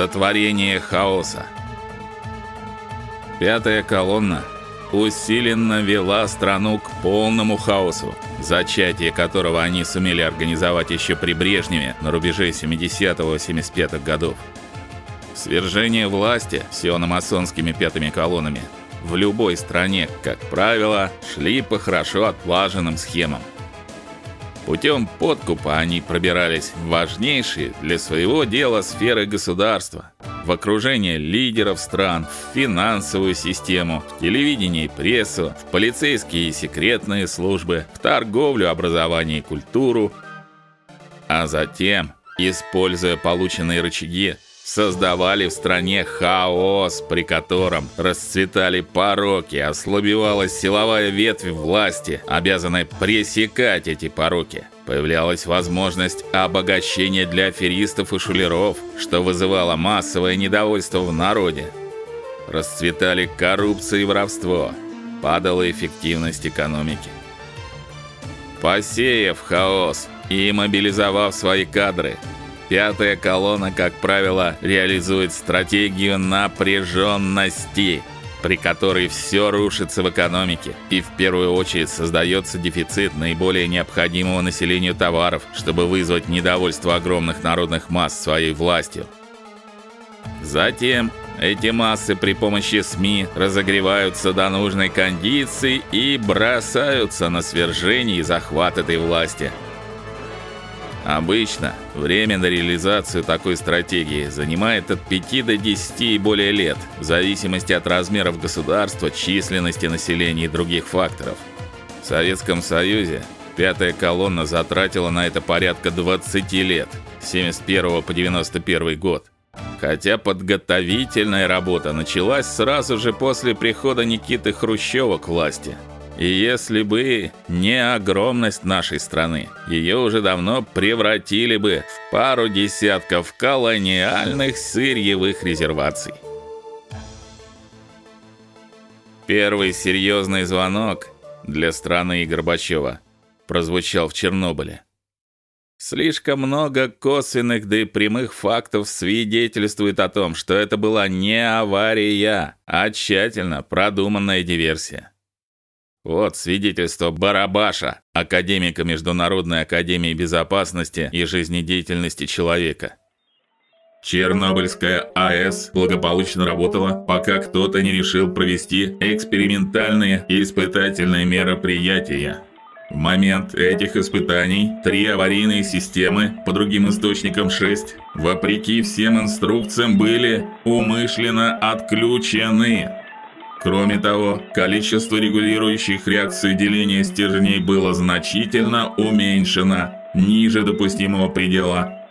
Сотворение хаоса. Пятая колонна усиленно вела страну к полному хаосу, зачатие которого они сумели организовать еще при Брежневе на рубеже 70-75 годов. Свержение власти сиономасонскими пятыми колоннами в любой стране, как правило, шли по хорошо отлаженным схемам. Путем подкупа они пробирались в важнейшие для своего дела сферы государства, в окружение лидеров стран, в финансовую систему, в телевидение и прессу, в полицейские и секретные службы, в торговлю, образование и культуру, а затем, используя полученные рычаги, создавали в стране хаос, при котором расцветали пороки, ослабевалась силовая ветвь власти, обязанная пресекать эти пороки. Появлялась возможность обогащения для аферистов и шулеров, что вызывало массовое недовольство в народе. Расцветали коррупция и воровство, падала эффективность экономики. Посеяв хаос и мобилизовав свои кадры, Пятая колонна, как правило, реализует стратегию напряженности, при которой все рушится в экономике, и в первую очередь создается дефицит наиболее необходимого населению товаров, чтобы вызвать недовольство огромных народных масс своей властью. Затем эти массы при помощи СМИ разогреваются до нужной кондиции и бросаются на свержение и захват этой власти – Обычно время на реализацию такой стратегии занимает от 5 до 10 и более лет, в зависимости от размеров государства, численности населения и других факторов. В Советском Союзе пятая колонна затратила на это порядка 20 лет, с 71 по 91 год. Хотя подготовительная работа началась сразу же после прихода Никиты Хрущева к власти – и если бы не огромность нашей страны, ее уже давно превратили бы в пару десятков колониальных сырьевых резерваций. Первый серьезный звонок для страны и Горбачева прозвучал в Чернобыле. Слишком много косвенных да и прямых фактов свидетельствует о том, что это была не авария, а тщательно продуманная диверсия. Вот свидетельство Барабаша, академика Международной академии безопасности и жизнедеятельности человека. Чернобыльская АЭС благополучно работала, пока кто-то не решил провести экспериментальные и испытательные мероприятия. В момент этих испытаний три аварийные системы, по другим источникам 6, вопреки всем инструкциям были умышленно отключены. Кроме того, количество регулирующих реакцию деления стержней было значительно уменьшено ниже допустимого предела.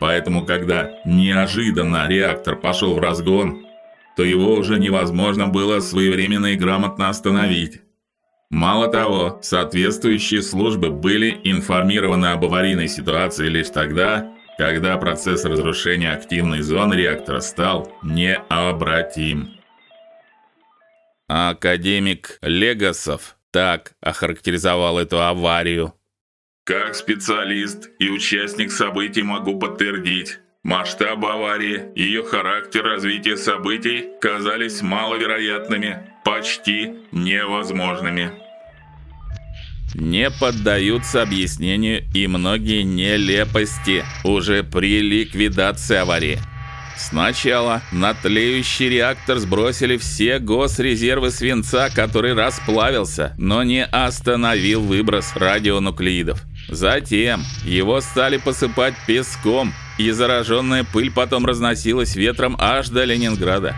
Поэтому, когда неожиданно реактор пошел в разгон, то его уже невозможно было своевременно и грамотно остановить. Мало того, соответствующие службы были информированы об аварийной ситуации лишь тогда, когда процесс разрушения активной зоны реактора стал необратим. А академик Легасов так охарактеризовал эту аварию. Как специалист и участник событий могу подтвердить, масштаб аварии, ее характер развития событий казались маловероятными, почти невозможными. Не поддаются объяснению и многие нелепости уже при ликвидации аварии. Сначала на тлеющий реактор сбросили все госрезервы свинца, который расплавился, но не остановил выброс радионуклидов. Затем его стали посыпать песком, и зараженная пыль потом разносилась ветром аж до Ленинграда.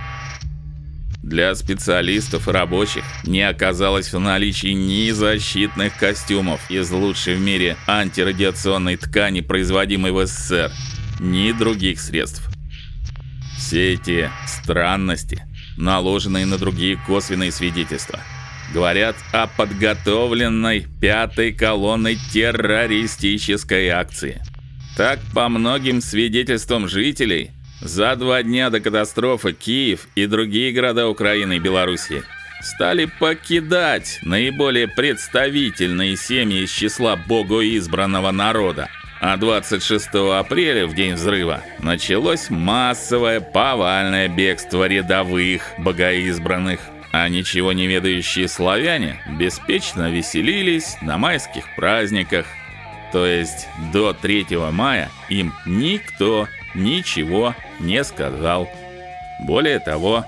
Для специалистов и рабочих не оказалось в наличии ни защитных костюмов из лучшей в мире антирадиационной ткани, производимой в СССР, ни других средств. Все эти странности, наложенные на другие косвенные свидетельства, говорят о подготовленной пятой колонной террористической акции. Так, по многим свидетельствам жителей, за два дня до катастрофы Киев и другие города Украины и Белоруссии стали покидать наиболее представительные семьи из числа богоизбранного народа. А 26 апреля, в день взрыва, началось массовое повальное бегство рядовых богоизбранных. А ничего не ведающие славяне беспечно веселились на майских праздниках. То есть до 3 мая им никто ничего не сказал. Более того,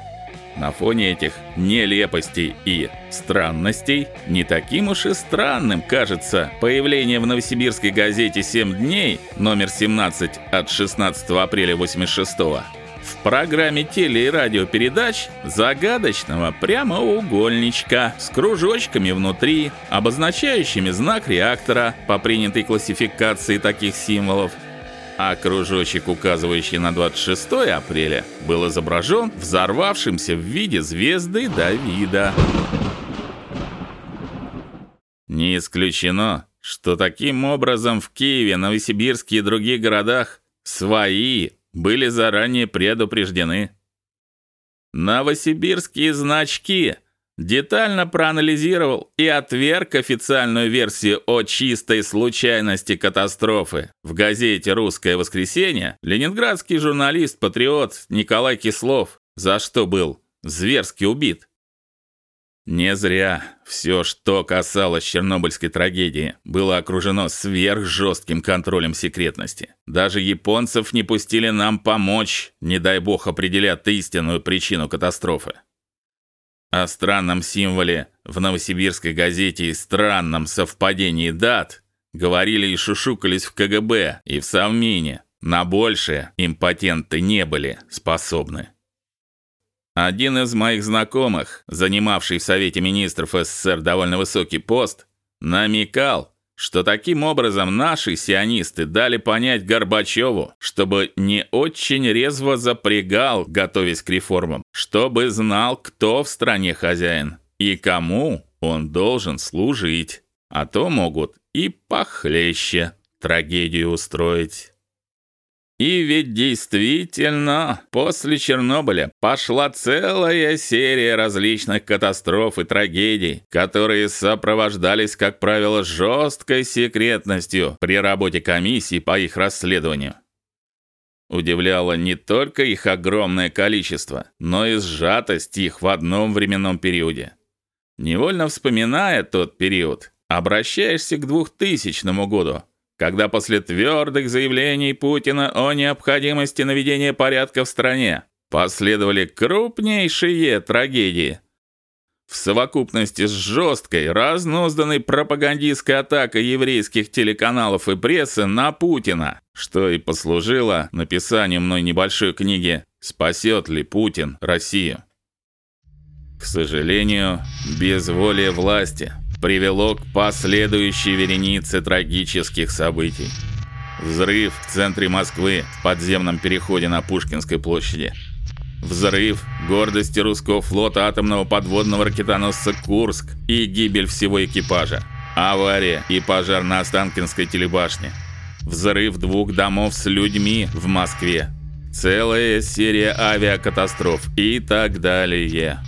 на фоне этих нелепостей и странностей не таким уж и странным кажется появление в Новосибирской газете 7 дней, номер 17 от 16 апреля 86 в программе теле- и радиопередач загадочного прямоугольничка с кружочками внутри, обозначающими знак реактора по принятой классификации таких символов а кружочек, указывающий на 26 апреля, был изображен взорвавшимся в виде звезды Давида. Не исключено, что таким образом в Киеве, Новосибирске и других городах свои были заранее предупреждены. Новосибирские значки детально проанализировал и отверг официальную версию о чистой случайности катастрофы. В газете Русское воскресенье ленинградский журналист-патриот Николай Кислов, за что был зверски убит. Не зря все, что касалось Чернобыльской трагедии, было окружено сверхжестким контролем секретности. Даже японцев не пустили нам помочь, не дай бог определят истинную причину катастрофы. О странном символе в Новосибирской газете и странном совпадении дат говорили и шушукались в КГБ и в Совмине. На большее импотенты не были способны. Один из моих знакомых, занимавший в Совете министров СССР довольно высокий пост, намекал, что таким образом наши сионисты дали понять Горбачеву, чтобы не очень резво запрягал, готовясь к реформам, чтобы знал, кто в стране хозяин и кому он должен служить, а то могут и похлеще трагедию устроить. И ведь действительно, после Чернобыля пошла целая серия различных катастроф и трагедий, которые сопровождались, как правило, жесткой секретностью при работе комиссии по их расследованию. Удивляло не только их огромное количество, но и сжатость их в одном временном периоде. Невольно вспоминая тот период, обращаешься к 2000 году, когда после твердых заявлений Путина о необходимости наведения порядка в стране последовали крупнейшие трагедии. В совокупности с жесткой, разнузданной пропагандистской атакой еврейских телеканалов и прессы на Путина, что и послужило написанию мной небольшой книги «Спасет ли Путин Россию?». К сожалению, безволие власти – привело к последующей веренице трагических событий. Взрыв в центре Москвы в подземном переходе на Пушкинской площади. Взрыв гордости русского флота атомного подводного ракетоносца Курск и гибель всего экипажа. Авария и пожар на Останкинской телебашне. Взрыв двух домов с людьми в Москве. Целая серия авиакатастроф и так далее.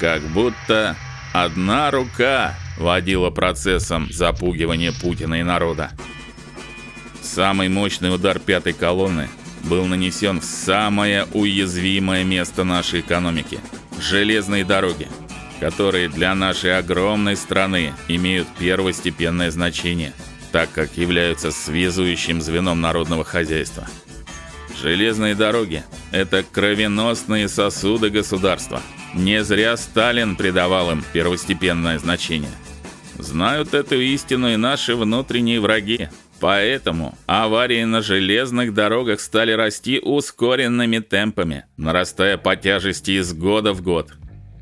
Как будто Одна рука водила процессом запугивания Путина и народа. Самый мощный удар пятой колонны был нанесен в самое уязвимое место нашей экономики железные дороги, которые для нашей огромной страны имеют первостепенное значение, так как являются связующим звеном народного хозяйства. Железные дороги это кровеносные сосуды государства. Не зря Сталин придавал им первостепенное значение. Знают эту истину и наши внутренние враги. Поэтому аварии на железных дорогах стали расти ускоренными темпами, нарастая по тяжести из года в год.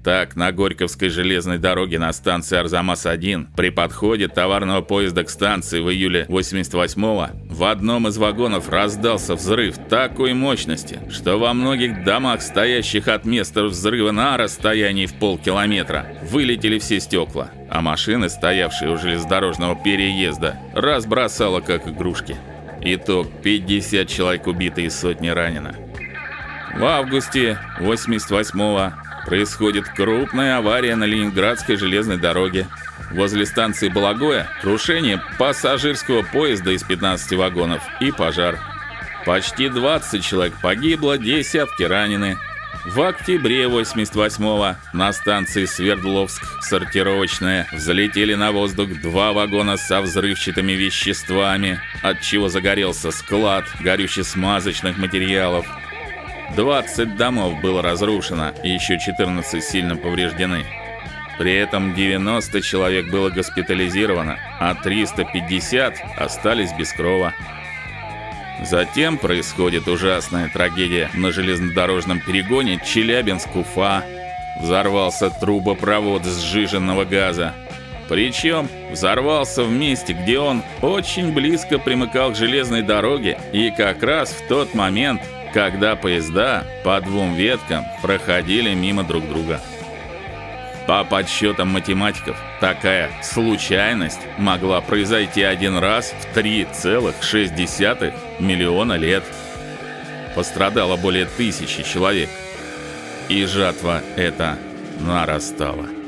Так, на Горьковской железной дороге на станции Арзамас-1 при подходе товарного поезда к станции в июле 88-го в одном из вагонов раздался взрыв такой мощности, что во многих домах, стоящих от места взрыва на расстоянии в полкилометра, вылетели все стекла, а машины, стоявшие у железнодорожного переезда, разбросало как игрушки. Итог 50 человек убиты и сотни ранено. В августе 88-го происходит крупная авария на Ленинградской железной дороге. Возле станции Балагоя крушение пассажирского поезда из 15 вагонов и пожар. Почти 20 человек погибло, десятки ранены. В октябре 88-го на станции Свердловск сортировочная взлетели на воздух два вагона со взрывчатыми веществами, от чего загорелся склад горюче-смазочных материалов. 20 домов было разрушено, и еще 14 сильно повреждены. При этом 90 человек было госпитализировано, а 350 остались без крова. Затем происходит ужасная трагедия на железнодорожном перегоне Челябинск-Уфа. Взорвался трубопровод сжиженного газа. Причем взорвался в месте, где он очень близко примыкал к железной дороге, и как раз в тот момент, когда поезда по двум веткам проходили мимо друг друга. По подсчетам математиков, такая случайность могла произойти один раз в 3,6 миллиона лет. Пострадало более тысячи человек. И жатва эта нарастала.